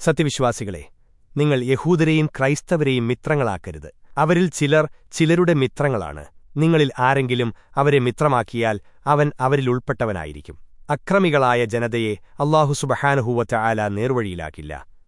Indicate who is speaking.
Speaker 1: സത്യവിശ്വാസികളെ നിങ്ങൾ യഹൂദരെയും ക്രൈസ്തവരെയും മിത്രങ്ങളാക്കരുത്. അവരിൽ ചിലർ ചിലരുടെ മിത്രങ്ങളാണ്. നിങ്ങളിൽ ആരെങ്കിലും അവരെ മിത്രമാക്കിയാൽ അവൻ അവരിൽ ഉൾപ്പെട്ടവനായിരിക്കും. അക്രമികളായ ജനതയെ അള്ളാഹു സുബഹാനുഹൂവറ്റ ആല നേർവഴിയിലാക്കില്ല.